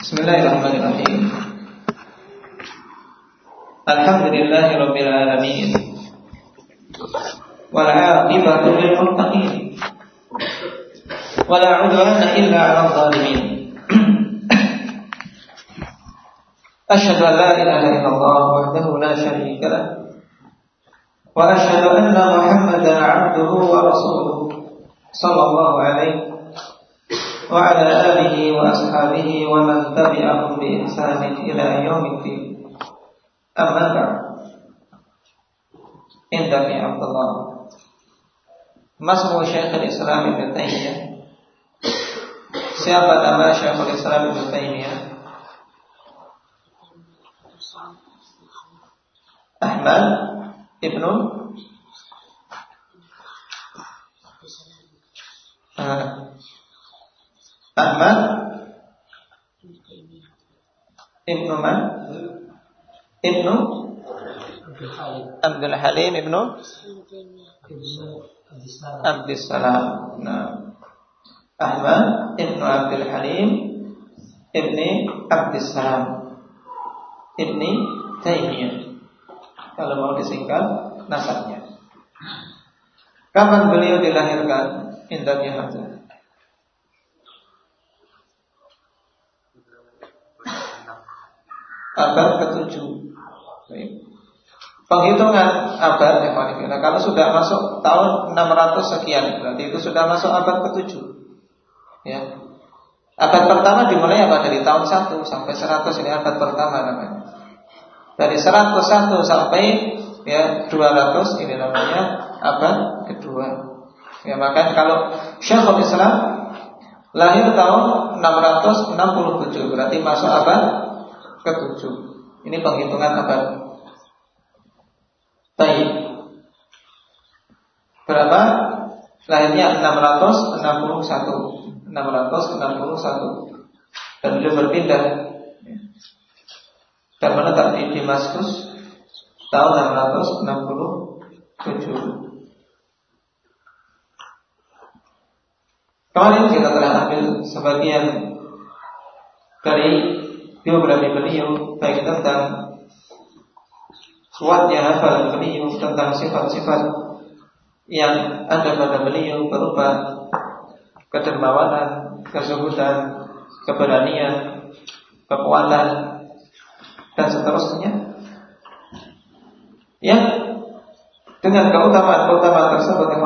Bismillahirrahmanirrahim. Alhamdulillahirabbil alamin. Wal 'aqibatu lil muttaqin. Wala 'udwana illa 'alal zalimin. Asyhadu an la ilaha illallah wahdahu la syarika lah. Wa asyhadu anna Muhammadan 'abduhu wa rasuluhu sallallahu alaihi وعلى آله وأصحابه ومن تبعهم بإحسان إلى يوم الدين أما بعد عندك يا عبد الله ما اسم شيخ الإسلام ابن تيمية Siapa nama Syekhul Islam Ibn Taimiyah? Ahmad Ibnu uh, Ahmad. Ibnu Man. Ibnu Abdul Halim. Ibnu Abdul Salam nah. Ahmad Ibnu Abdul Halim. Ibni Abdul Salam Ibni Taimiyah. Kalau mau disingkat nasabnya. Kapan beliau dilahirkan? Indah Hamzah abad ke-7. Penghitungan abad ya, kalau sudah masuk tahun 600 sekian berarti itu sudah masuk abad ke-7. Ya. Abad pertama dimulai apa dari tahun 1 sampai 100 ini abad pertama namanya. Dari 101 sampai ya 200 ini namanya abad kedua. Ya maka kalau Syekhul Islam lahir tahun 667 berarti masuk abad ketujuh. Ini penghitungan abad. Baik. Berapa? Lahirnya 661. 661. Dan beliau berpindah dan menetap di Damaskus tahun 667. Kemarin kita telah ambil sebagian dari biografi beliau baik tentang kuatnya hafalan beliau tentang sifat-sifat yang ada pada beliau berupa kedermawanan, kesubutan, keberanian, kekuatan dan seterusnya. Yang dengan keutamaan-keutamaan tersebut yang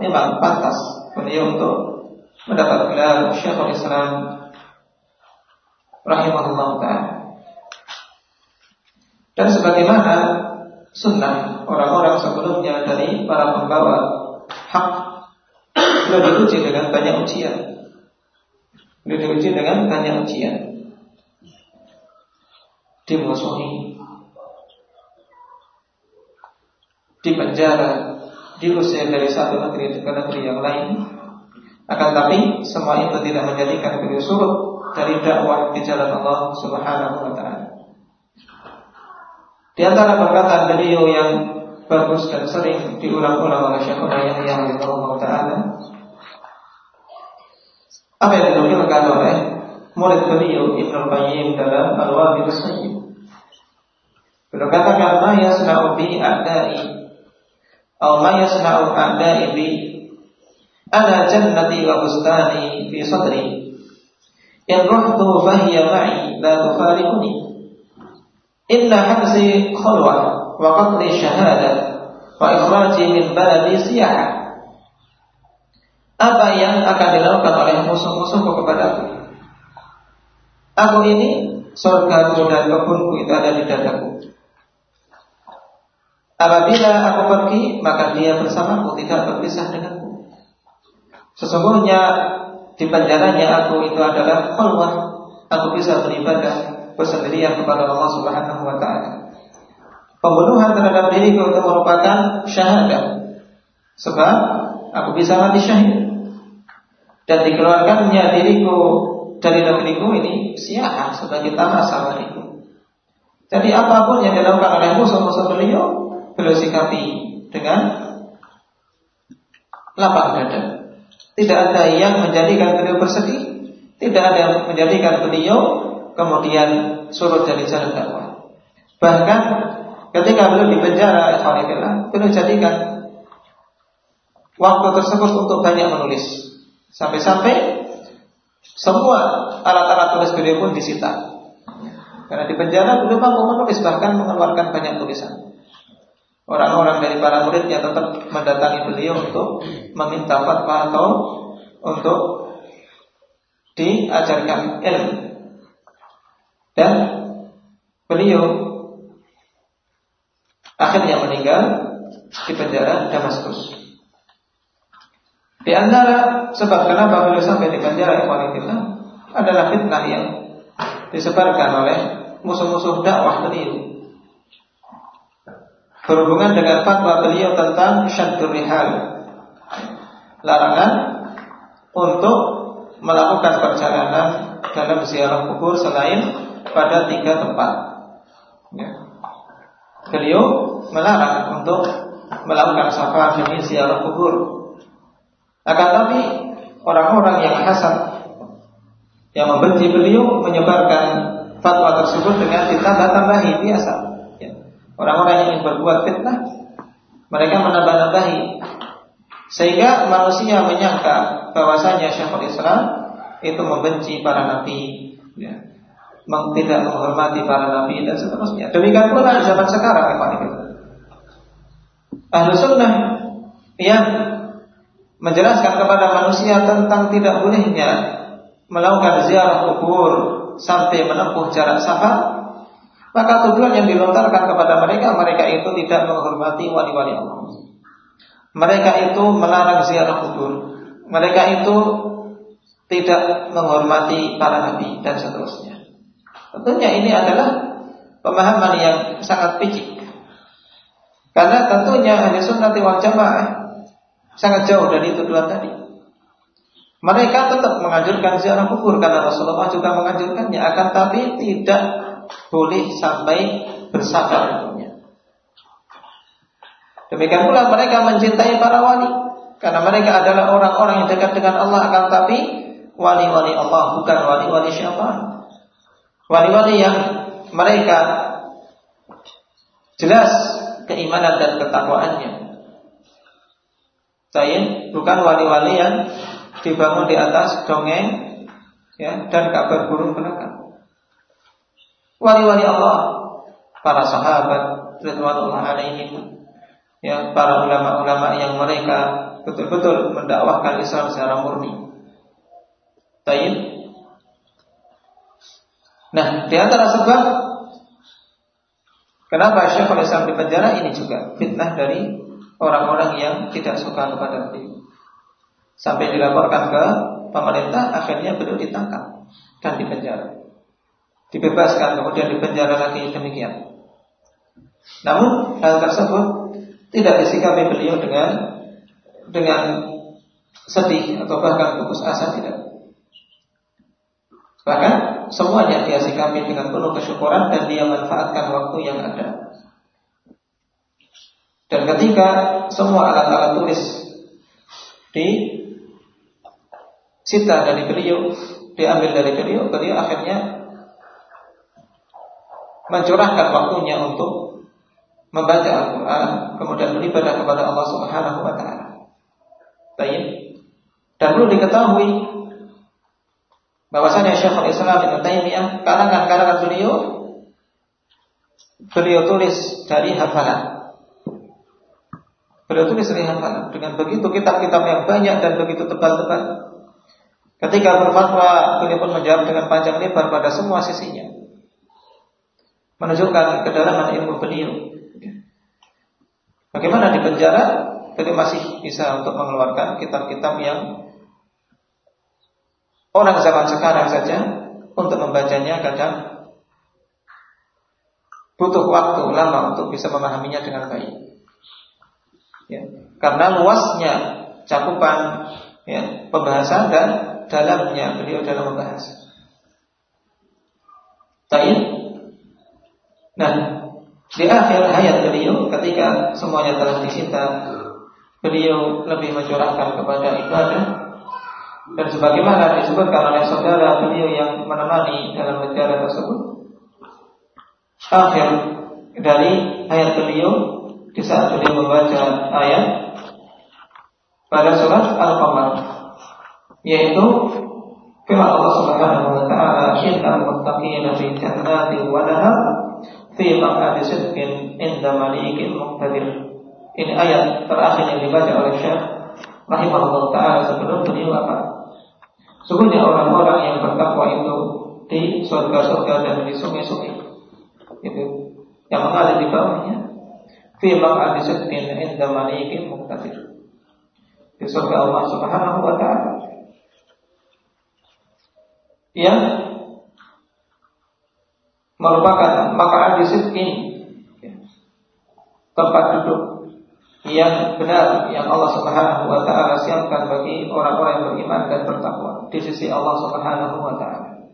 memang pantas beliau untuk mendapat gelar Syekhul Islam rahimahullah taala. Dan sebagaimana sunnah orang-orang sebelumnya dari para pembawa hak sudah diuji dengan banyak ujian. Sudah diuji dengan banyak ujian. Dimusuhi, di penjara, diusir dari satu negeri ke negeri yang lain. Akan tapi semua itu tidak menjadikan beliau surut dari dakwah di jalan Allah Subhanahu wa taala. Di antara perkataan beliau yang bagus dan sering diulang-ulang oleh Syekh Ubayyah yang Allah taala apa yang dinukilkan oleh murid beliau Ibnu Qayyim dalam Al-Wabil Sayyid. Beliau katakan ma yasna'u bi a'da'i atau ma yasna'u a'da'i bi ana jannati wa bustani fi sadri ma'i la tufariquni inna habsi khulwa wa qatli syahada wa ikhraji min baladi siyaha. Apa yang akan dilakukan oleh musuh-musuhku kepadaku aku? Ini surgaku dan kebunku itu ada di dadaku. Apabila aku pergi, maka dia bersamaku tidak berpisah denganku. Sesungguhnya di penjaranya aku itu adalah khulwah. Aku bisa beribadah bersendirian kepada Allah Subhanahu wa taala. Pembunuhan terhadap diriku itu merupakan syahadat. Sebab aku bisa mati syahid. Dan dikeluarkannya diriku dari negeriku ini siapa sebagai sama bagiku. Jadi apa pun yang dilakukan oleh musuh-musuh beliau, beliau sikapi dengan lapang dada. Tidak ada yang menjadikan beliau bersedih, tidak ada yang menjadikan beliau kemudian surut dari jalan dakwah. Bahkan ketika beliau di penjara, beliau jadikan waktu tersebut untuk banyak menulis. Sampai-sampai semua alat-alat tulis beliau pun disita. Karena di penjara beliau mampu menulis bahkan mengeluarkan banyak tulisan. Orang-orang dari para muridnya tetap mendatangi beliau untuk meminta fatwa atau untuk diajarkan ilmu. Dan beliau akhirnya meninggal di penjara Damaskus. Di antara sebab kenapa beliau sampai di penjara Ikhwanillah adalah fitnah yang disebarkan oleh musuh-musuh dakwah beliau. Berhubungan dengan fatwa beliau tentang syaddur rihal. Larangan untuk melakukan perjalanan dalam ziarah kubur selain pada tiga tempat. Ya. Beliau melarang untuk melakukan safar demi ziarah kubur. Akan tapi orang-orang yang hasad yang membenci beliau menyebarkan fatwa tersebut dengan ditambah-tambahi biasa. Ya. Orang-orang yang berbuat fitnah mereka menambah-nambahi sehingga manusia menyangka bahwasanya Syekhul Islam itu membenci para nabi, ya tidak menghormati para nabi dan seterusnya. Demikian pula zaman sekarang, Pak Ahlu sunnah yang menjelaskan kepada manusia tentang tidak bolehnya melakukan ziarah kubur sampai menempuh jarak safar, maka tujuan yang dilontarkan kepada mereka, mereka itu tidak menghormati wali-wali Allah. Mereka itu melarang ziarah kubur. Mereka itu tidak menghormati para nabi dan seterusnya. Tentunya ini adalah pemahaman yang sangat picik. Karena tentunya ahli sunnah wal jamaah sangat jauh dari tuduhan tadi. Mereka tetap menganjurkan ziarah kubur karena Rasulullah juga menganjurkannya, akan tapi tidak boleh sampai bersabar Demikian pula mereka mencintai para wali karena mereka adalah orang-orang yang dekat dengan Allah akan tapi wali-wali Allah bukan wali-wali siapa. Wali-wali yang mereka jelas keimanan dan ketakwaannya. Saya bukan wali-wali yang dibangun di atas dongeng ya, dan kabar burung belaka. Wali-wali Allah, para sahabat, Ridwanullah alaihim, ya, para ulama-ulama yang mereka betul-betul mendakwahkan Islam secara murni. Tayyib Nah, di antara sebab kenapa Syekhul Islam di penjara ini juga fitnah dari orang-orang yang tidak suka kepada beliau. Sampai dilaporkan ke pemerintah, akhirnya beliau ditangkap dan dipenjara. Dibebaskan, kemudian dipenjara lagi demikian. Namun hal tersebut tidak disikapi beliau dengan dengan sedih atau bahkan putus asa tidak. Bahkan semuanya dia sikapi dengan penuh kesyukuran dan dia manfaatkan waktu yang ada. Dan ketika semua alat-alat tulis di sita dari beliau, diambil dari beliau, beliau akhirnya mencurahkan waktunya untuk membaca Al-Quran, kemudian beribadah kepada Allah Subhanahu wa taala. Baik. Dan perlu diketahui bahwasanya Syekhul Islam Ibnu Taimiyah karangan-karangan beliau beliau tulis dari hafalan. Beliau tulis dari hafalan. Dengan begitu kitab-kitab yang banyak dan begitu tebal-tebal. Ketika berfatwa, beliau pun menjawab dengan panjang lebar pada semua sisinya. Menunjukkan kedalaman ilmu beliau. Bagaimana di penjara, beliau masih bisa untuk mengeluarkan kitab-kitab yang Orang zaman sekarang saja untuk membacanya kadang butuh waktu lama untuk bisa memahaminya dengan baik. Ya, karena luasnya cakupan ya, pembahasan dan dalamnya beliau dalam membahas. Tapi, nah di akhir hayat beliau ketika semuanya telah disita, beliau lebih mencurahkan kepada ibadah. Dan sebagaimana disebutkan oleh saudara beliau yang menemani dalam negara tersebut, akhir dari ayat beliau di saat beliau membaca ayat pada surat Al-Qamar yaitu firman Allah Subhanahu wa taala innal muttaqina fi jannatin wa nahar fi maq'adi sidqin inda malikin muqtadir. Ini ayat terakhir yang dibaca oleh Syekh rahimahullah taala sebelum beliau apa? Sungguhnya orang-orang yang bertakwa itu di surga-surga dan di sungai-sungai. Itu yang mengalir di bawahnya. Fi maq'adi sidqin inda malikin muqtadir. Di surga Allah Subhanahu wa taala. Yang merupakan maka ini tempat duduk yang benar yang Allah Subhanahu wa taala siapkan bagi orang-orang yang beriman dan bertakwa di sisi Allah Subhanahu wa taala.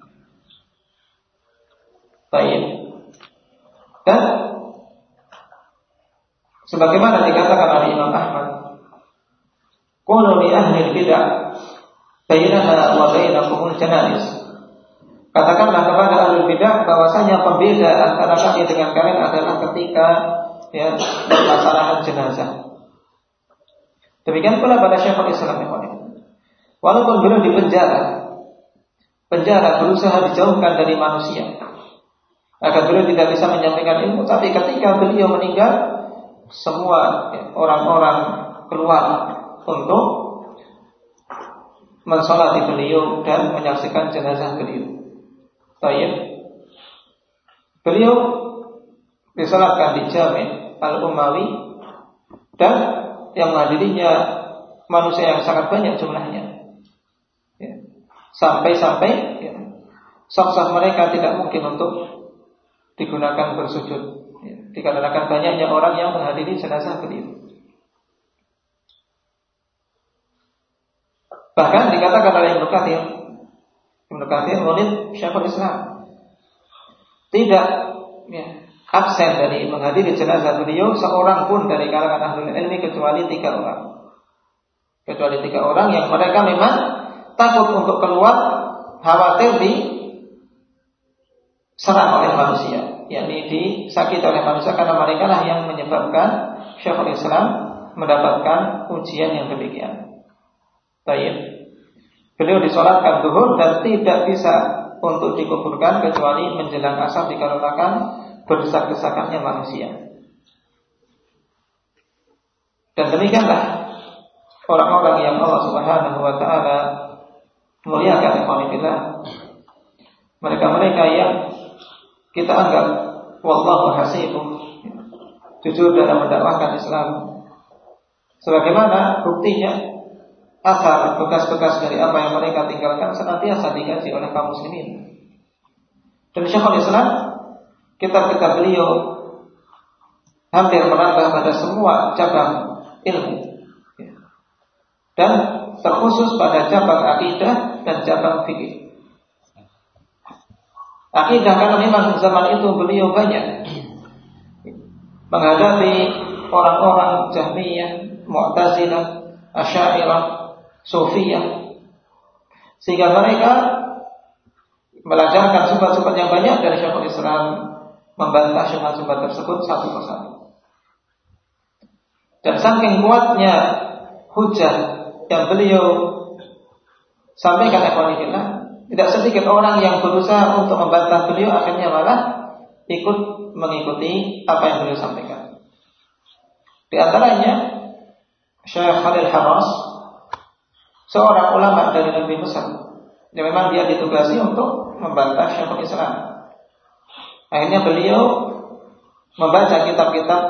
Baik. Dan sebagaimana dikatakan oleh Imam Ahmad, "Qulu li ahli bid'ah bainana wa bainakumul janais." Katakanlah kepada ahli bidah bahwasanya pembeda antara kami dengan kalian adalah ketika ya permasalahan jenazah. Demikian pula pada Syekhul Islam yang Walaupun beliau di penjara, penjara berusaha dijauhkan dari manusia. Agar beliau tidak bisa menyampaikan ilmu, tapi ketika beliau meninggal, semua ya, orang-orang keluar untuk mensolati beliau dan menyaksikan jenazah beliau. Tayyib. Beliau disolatkan di Jami Al-Umawi dan yang menghadirinya manusia yang sangat banyak jumlahnya. Ya. Sampai-sampai ya, mereka tidak mungkin untuk digunakan bersujud. Ya. Dikarenakan banyaknya orang yang menghadiri jenazah beliau. Bahkan dikatakan oleh Ibnu Katsir Katsir murid Syekhul Islam. Tidak ya, absen dari menghadiri jenazah beliau seorang pun dari kalangan ahli ilmi kecuali tiga orang. Kecuali tiga orang yang mereka memang takut untuk keluar khawatir di serang oleh manusia, yakni disakiti oleh manusia karena mereka lah yang menyebabkan Syekhul Islam mendapatkan ujian yang demikian. Baik. Beliau disolatkan duhur dan tidak bisa untuk dikuburkan kecuali menjelang asar dikarenakan berdesak-desakannya manusia. Dan demikianlah orang-orang yang Allah Subhanahu wa taala muliakan ikhwanillah. Mereka-mereka yang kita anggap wallahu hasibuh jujur dalam mendakwahkan Islam. Sebagaimana buktinya asal bekas-bekas dari apa yang mereka tinggalkan senantiasa digaji oleh kaum muslimin. Dan Syekhul Islam kitab-kitab beliau hampir menambah pada semua cabang ilmu dan terkhusus pada cabang akidah dan cabang fikih. Akidah karena memang zaman itu beliau banyak menghadapi orang-orang Jahmiyah, Mu'tazilah, Asy'ariyah, Sofia sehingga mereka belajarkan sumber-sumber yang banyak dari Syekhul Islam membantah sumber-sumber tersebut satu persatu. Dan saking kuatnya hujah yang beliau sampaikan ikhwanillah, tidak sedikit orang yang berusaha untuk membantah beliau akhirnya malah ikut mengikuti apa yang beliau sampaikan. Di antaranya Syekh Khalil Haras seorang ulama dari negeri Mesir yang memang dia ditugasi untuk membantah Syekhul Islam. Akhirnya beliau membaca kitab-kitab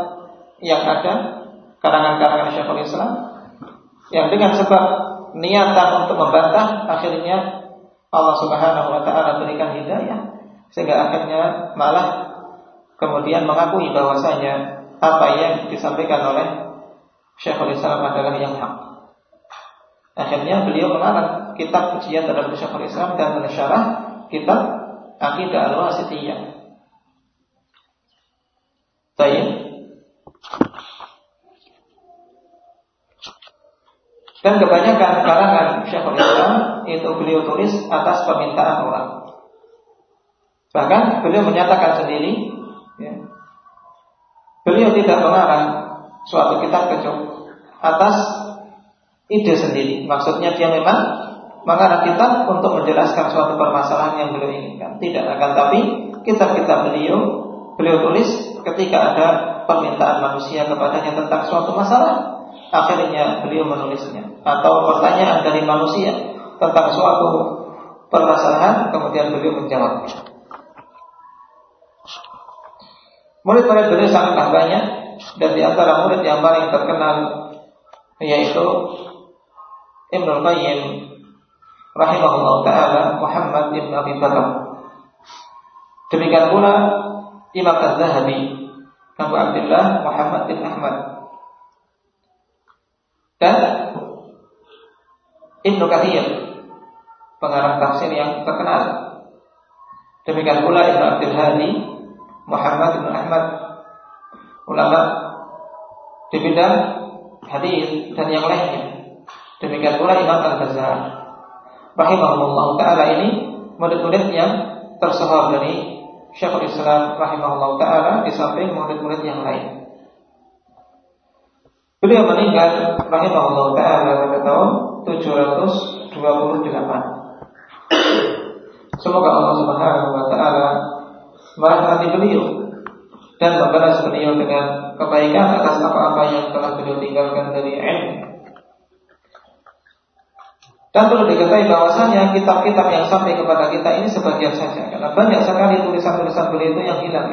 yang ada karangan-karangan Syekhul Islam yang dengan sebab niatan untuk membantah akhirnya Allah Subhanahu wa taala berikan hidayah sehingga akhirnya malah kemudian mengakui bahwasanya apa yang disampaikan oleh Syekhul Islam adalah yang hak. Akhirnya beliau mengarang kitab ujian terhadap Syekhul Islam dan mensyarah kitab Aqidah Al-Wasitiyah. Baik. Dan kebanyakan karangan Syekhul Islam itu beliau tulis atas permintaan orang. Bahkan beliau menyatakan sendiri, ya, beliau tidak mengarang suatu kitab kecuali atas ide sendiri. Maksudnya dia memang mengarang kitab untuk menjelaskan suatu permasalahan yang beliau inginkan. Tidak akan tapi kitab-kitab beliau beliau tulis ketika ada permintaan manusia kepadanya tentang suatu masalah akhirnya beliau menulisnya atau pertanyaan dari manusia tentang suatu permasalahan kemudian beliau menjawabnya. Murid-murid beliau sangat banyak dan di antara murid yang paling terkenal yaitu Ibnu Qayyim rahimahullah taala Muhammad bin Abi Bakar. Demikian pula Imam Az-Zahabi Abu Abdullah Muhammad bin Ahmad dan Ibnu Kathir pengarang tafsir yang terkenal. Demikian pula Ibnu Abdul Hadi, Muhammad bin Ahmad, ulama di bidang hadis dan yang lainnya. Demikian pula Imam Al-Ghazali. Rahimahullah taala ini murid-murid yang tersohor dari Syekhul Islam rahimahullah taala di samping murid-murid yang lain. Beliau meninggal rahimahullah taala pada tahun 728. Semoga Allah Subhanahu wa taala merahmati beliau dan membalas beliau dengan kebaikan atas apa-apa yang telah beliau tinggalkan dari ilmu. Dan perlu diketahui bahwasanya kitab-kitab yang sampai kepada kita ini sebagian saja. Karena banyak sekali tulisan-tulisan beliau itu yang hilang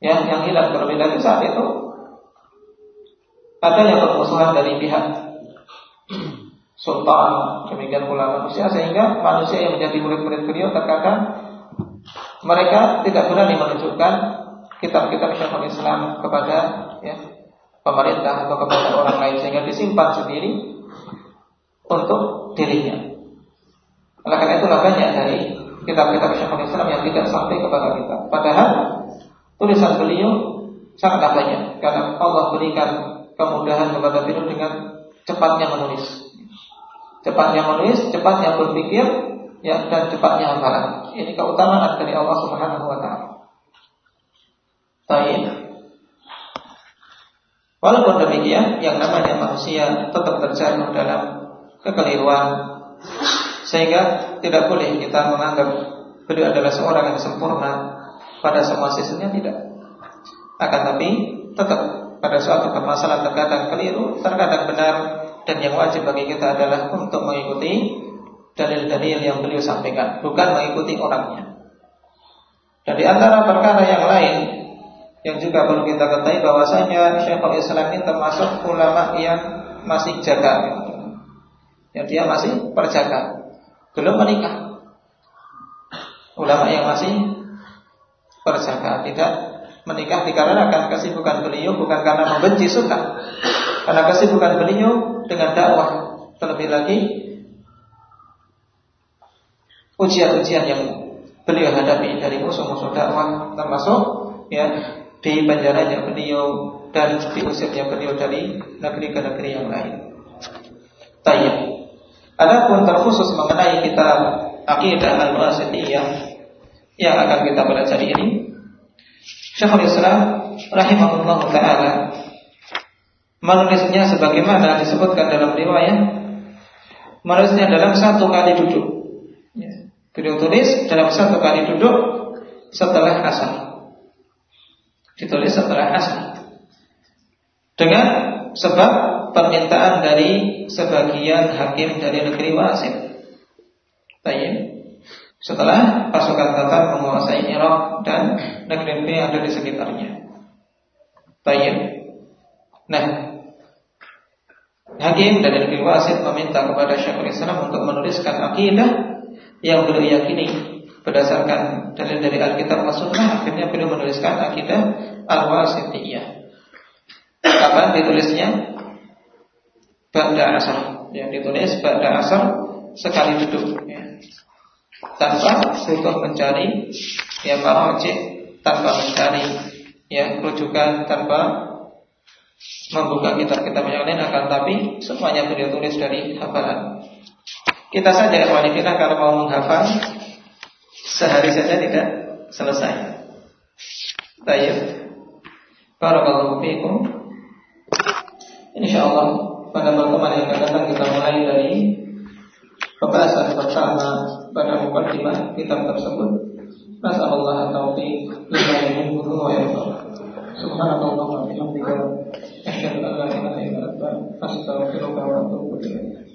Ya, yang hilang terlebih lagi saat itu adanya permusuhan dari pihak sultan demikian pula manusia sehingga manusia yang menjadi murid-murid beliau terkadang mereka tidak berani menunjukkan kitab-kitab Syekhul Islam kepada ya, pemerintah atau kepada orang lain sehingga disimpan sendiri untuk dirinya. Oleh karena itulah banyak dari kitab-kitab Syekhul Islam yang tidak sampai kepada kita. Padahal tulisan beliau sangat banyak karena Allah berikan kemudahan kepada beliau dengan cepatnya menulis. Cepatnya menulis, cepatnya berpikir, ya dan cepatnya hafalan. Ini keutamaan dari Allah Subhanahu wa taala. Baik. Walaupun demikian, yang namanya manusia tetap terjatuh dalam kekeliruan sehingga tidak boleh kita menganggap beliau adalah seorang yang sempurna pada semua sisinya tidak. Akan tapi tetap pada suatu permasalahan terkadang keliru, terkadang benar dan yang wajib bagi kita adalah untuk mengikuti dalil-dalil yang beliau sampaikan, bukan mengikuti orangnya. Dan antara perkara yang lain yang juga perlu kita ketahui bahwasanya Syekhul Islam ini termasuk ulama yang masih jaga. Yang dia masih perjaga, belum menikah. Ulama yang masih perjaga, tidak menikah dikarenakan kesibukan beliau bukan karena membenci sunnah, karena kesibukan beliau dengan dakwah terlebih lagi ujian-ujian yang beliau hadapi dari musuh-musuh dakwah termasuk ya di penjaranya beliau dan diusirnya beliau dari negeri ke negeri yang lain. Tayyib. Adapun terkhusus mengenai kitab Aqidah Al-Wasitiyah yang akan kita pelajari ini Syekhul Islam rahimahullah taala menulisnya sebagaimana disebutkan dalam riwayat menulisnya dalam satu kali duduk. Ya. Beliau tulis dalam satu kali duduk setelah asar. Ditulis setelah asar. Dengan sebab permintaan dari sebagian hakim dari negeri Wasit. Tayyib. Setelah pasukan Tatar menguasai Irak dan negeri-negeri yang ada di sekitarnya. Tayyib. Nah, Hakim dan negeri Wasit meminta kepada Syekhul Islam untuk menuliskan akidah yang beliau yakini berdasarkan dalil dari Alkitab dan Sunnah. Akhirnya beliau menuliskan akidah Al-Wasitiyah. Kapan ditulisnya? Ba'da asar. Yang ditulis Ba'da asar sekali duduk. Ya tanpa butuh mencari ya marojik tanpa mencari ya rujukan tanpa membuka kitab-kitab yang lain akan tapi semuanya beliau tulis dari hafalan. Kita saja wanita kalau mau menghafal sehari saja tidak selesai. Baik. Barakallahu fiikum. Insyaallah pada pertemuan yang akan datang kita mulai dari pembahasan pertama pada mukadimah kitab tersebut. Nasallallahu taufiq lima ini guru wa Allah. Subhanallah wa bihamdika asyhadu an la ilaha illa anta astaghfiruka wa atubu ilaik.